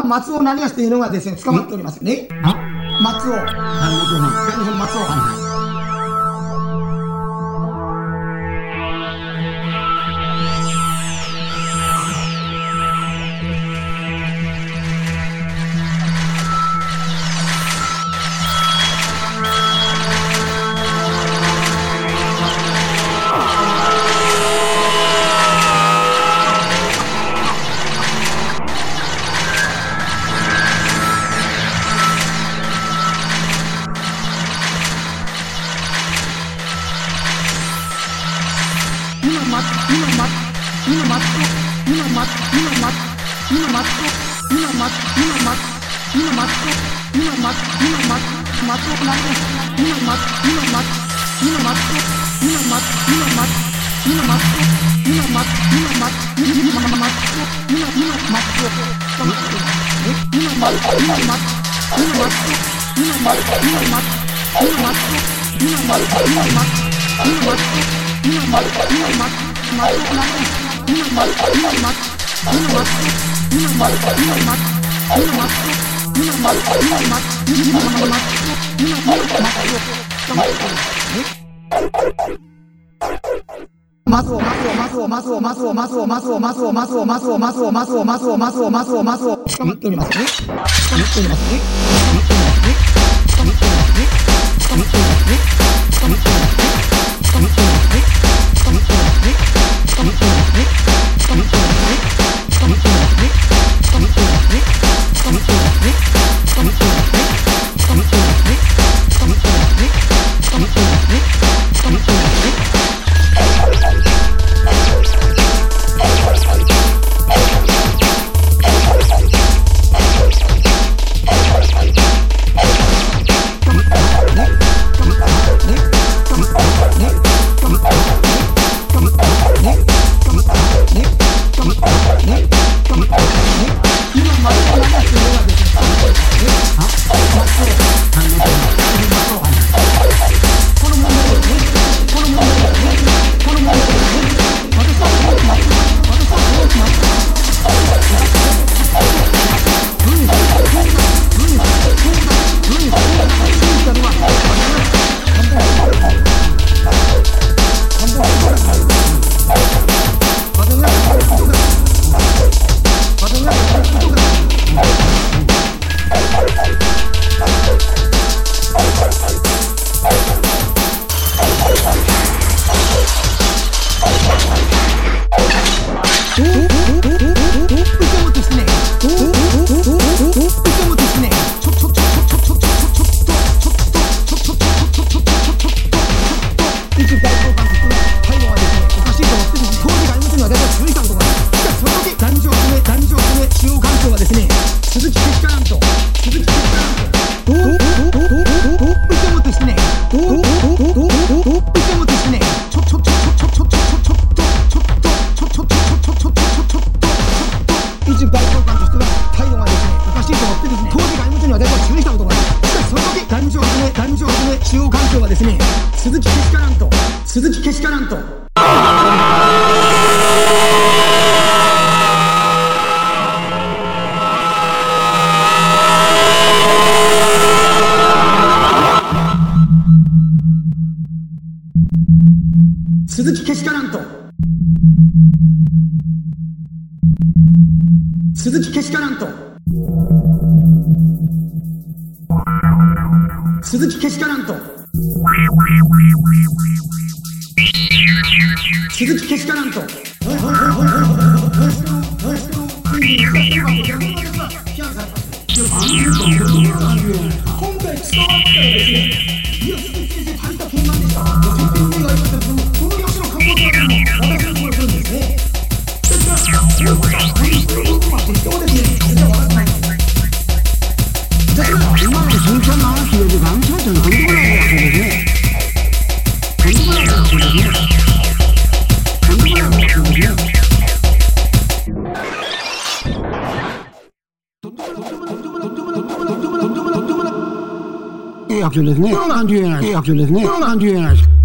今、松尾何がしているのがですね、捕まっておりますよね。あ？松尾。はい、松尾さん。別にその松尾。はい今、松尾。今、松、今、松、松尾何です。今、松、今、松、今、松尾。今、松、今、松、今、松尾。今、松、今、松、今、松尾。今、今、松尾。捕まっておりますね。今、松、今、松、今、松尾。今、松、今、松、今、松尾。今、松、今、松、今、松尾。今ま今ままとな今ま今ま今ま今ま今ま今ま今ま今ま今ま今まマスオマスオマスオマスオマスオマスオマスオマスオマスオマスオマスオマスオマスオマスオマスオ捕まっておりますね捕まっておりますね捕一直在后方死しからんと。鈴木けしからんと。鈴木けしからんと。鈴木けしからんと。Akçelerini, Akçelerini, Akçelerini, Akçelerini.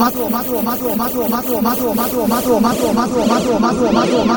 まずをまずをまずをまずをまずをまずをまずをまずをまずをまずをまずをまずを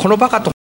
このバカと